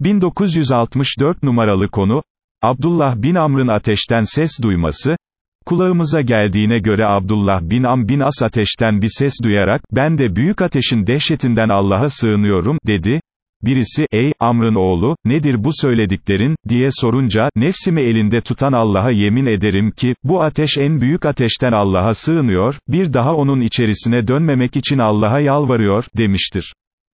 1964 numaralı konu, Abdullah bin Amr'ın ateşten ses duyması, kulağımıza geldiğine göre Abdullah bin Am bin As ateşten bir ses duyarak, ben de büyük ateşin dehşetinden Allah'a sığınıyorum, dedi. Birisi, ey, Amr'ın oğlu, nedir bu söylediklerin, diye sorunca, nefsimi elinde tutan Allah'a yemin ederim ki, bu ateş en büyük ateşten Allah'a sığınıyor, bir daha onun içerisine dönmemek için Allah'a yalvarıyor, demiştir.